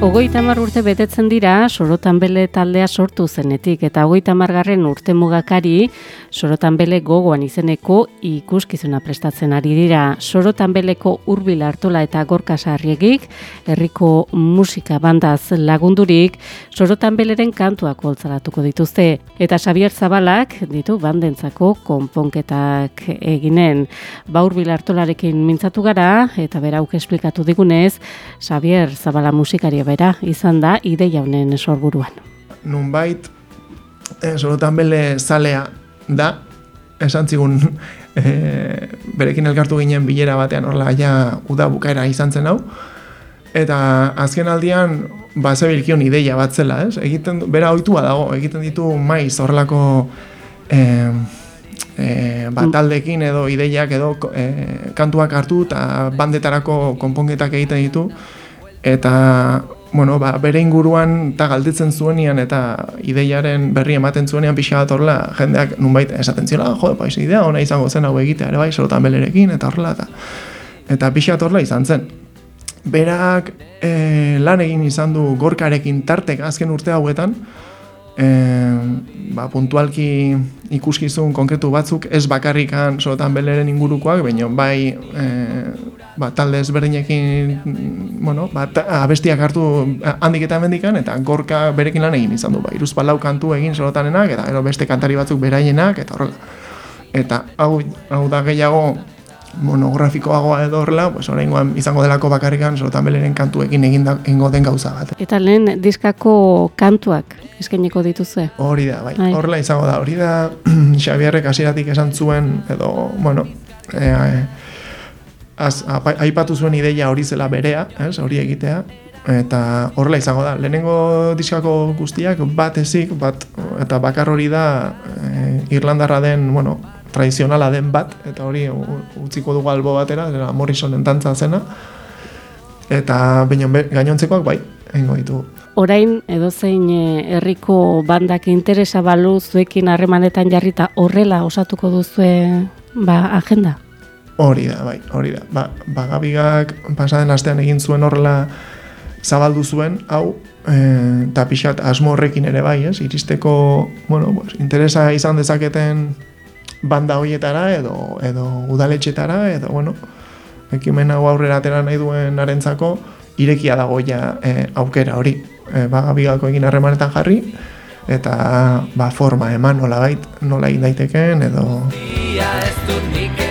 Ogoita mar urte betetzen dira sorotan bele taldea sortu zenetik eta ogoita margarren urte mugakari sorotan bele gogoan izeneko ikuskizuna prestatzen ari dira. Sorotan beleko urbil hartola eta gorka sarriegik, herriko musika bandaz lagundurik, sorotan beleren kantuak holtzaratuko dituzte. Eta Xavier Zabalak ditu bandentzako konponketak eginen. Ba urbil hartolarekin mintzatu gara eta berauk esplikatu digunez, Xavier Zabala musikaria bera izan da ideia honen sorburuan. Nunbait, eh, sorotan bele zalea da, esan zigun eh, berekin elkartu ginen bilera batean horla ja uda bukaera izan zen hau, eta azken aldian ba zebilkion ideia bat zela, ez? Egiten, bera ohitua dago, egiten ditu maiz horrelako eh, eh, bataldekin edo ideiak edo eh, kantuak hartu eta bandetarako konponketak egiten ditu, eta bueno, ba, bere inguruan eta galditzen zuenian eta ideiaren berri ematen zuenian pixa bat horrela, jendeak nunbait esaten zila, jo, pa, idea ona izango zen hau egitea, ere bai, sorotan belerekin, eta horrela, eta, eta pixa horrela izan zen. Berak e, lan egin izan du gorkarekin tartek azken urte hauetan, e, ba, puntualki ikuskizun konkretu batzuk ez bakarrikan sorotan beleren ingurukoak, baina bai e, ba, talde ezberdinekin bueno, ba, abestiak hartu handik eta mendikan, eta gorka berekin lan egin izan du, ba, iruz palau kantu egin sorotanenak, eta gero beste kantari batzuk beraienak, eta horrela. Eta hau, hau da gehiago monografikoagoa edo horrela, pues oraingoan izango delako bakarrikan sorotan beleren kantuekin egin da, den gauza bat. Eta lehen diskako kantuak eskaineko dituzue? Hori da, bai. bai. Horrela izango da. Hori da Xabierrek hasieratik esan zuen edo, bueno, e, az, aipatu zuen ideia hori zela berea, ez, hori egitea, eta horrela izango da. Lehenengo diskako guztiak bat ezik, bat, eta bakar hori da e, Irlandarra den, bueno, tradizionala den bat, eta hori utziko dugu albo batera, era Morrisonen tantza zena, eta bainon gainontzekoak bai, egingo ditu. Orain edozein eh, herriko bandak interesa balu zuekin harremanetan jarrita horrela osatuko duzue ba, agenda? Hori da, bai, hori da. Ba, ba gabigak pasaden astean egin zuen horrela zabaldu zuen, hau, e, eta pixat asmo horrekin ere bai, ez? Iristeko, bueno, pues, interesa izan dezaketen banda hoietara edo, edo udaletxetara, edo, bueno, ekimen hau aurrera atera nahi duen arentzako, irekia dago ja e, aukera hori. E, ba, gabigako egin harremanetan jarri, eta ba, forma eman nola bait, nola egin daitekeen, edo...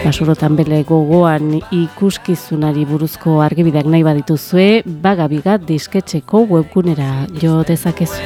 Basurotan bele gogoan ikuskizunari buruzko argibidak nahi badituzue, bagabiga disketxeko webgunera jo dezakezu.